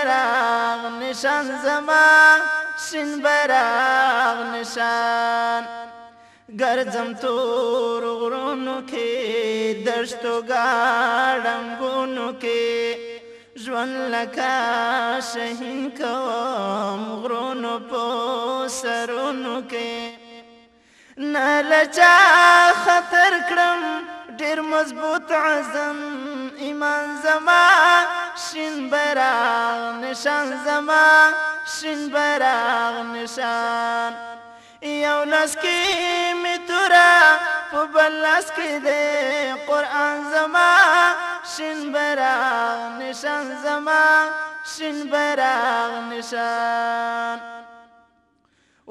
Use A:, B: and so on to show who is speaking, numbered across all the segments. A: براغ نشان زما شین براغ نشان ګرځم تور غرونو کې دشتو ګاډنګونو کې ژوند لکه شهین کوم غرونو په سرونو کې نه لچا خطر کړم ډیر مضبوط عزم ایمان زما شین نشان زما شین براغ نشان یو لاس کې می تورا په بل لاس کې دې قران زما شین براغ نشان زما شین براغ نشان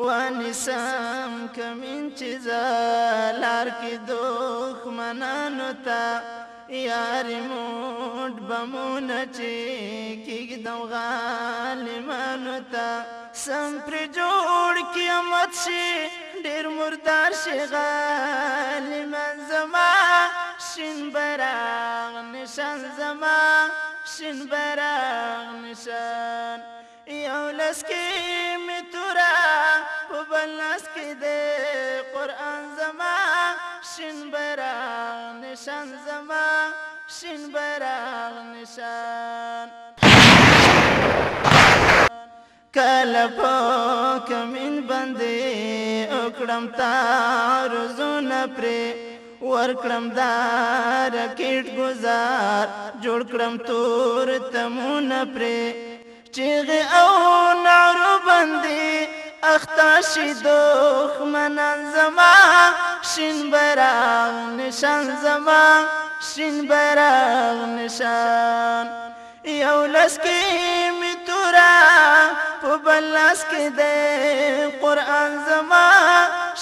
A: ونسم کمین چې زلار کې دوخ منانو ته یا ریموت بمونه چې کېږدم غالمانو ته سم پر جوړ قیامت شي ډېر مردار شي غالمان زما شین براغ نشان زما شین براغ نشان یو لس کې می تورا په بل لس کې د قران زما شین بیرغ نشان زما شین بیرغ نشان کله په کمین باندې اکړم تار زونه پره ور کړم دا رکیټ گزار جوړ کړم تور تمون پرې چیغه او نارو باندې اختاشی دخمنان زما شین براغ نشان زما شین براغ نشان یو لسکی می تورا پو بلسکی دی قرآن زما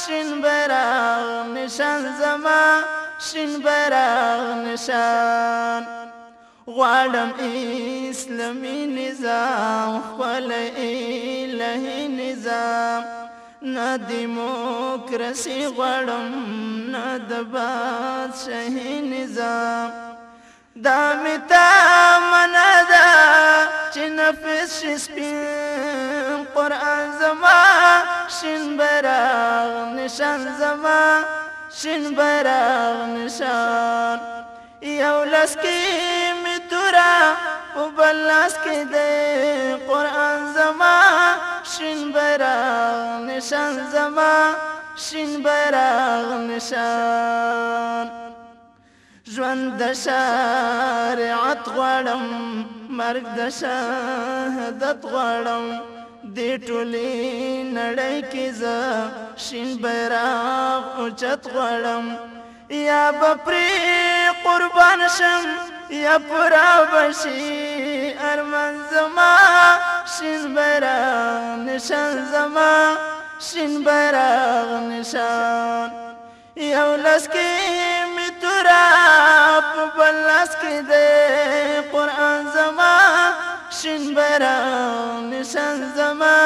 A: شین براغ نشان زما شین براغ نشان غواړم اسلامي نظام خپل الهي نظام نه دیموکراسي غواړم نه د بادشاهي نظام دا متا مندا چې نفس سپین قران زما شین براغ نشان زما شین براغ نشان یو لسکیم را په بلاس کې د قران زما شین بیرغ نشان زما شین بیرغ نشان ژوند د شریعت غړم مرګ د شهادت غړم د ټولې نړۍ کې ز شین بیرغ اوچت غړم یا بپری قربان شم یا پورا بشی ارمن زما شین بیرغ نشان زما شین بیرغ نشان یو لس کې می تورا په بل لس کې دې قران زما شین بیرغ نشان زما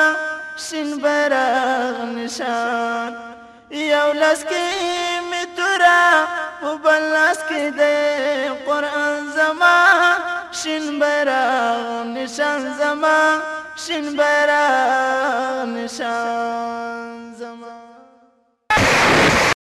A: شین بیرغ نشان یو لس کې می او بلاس کې دې قران زما شین بیرغ نشان زما شین بیرغ نشان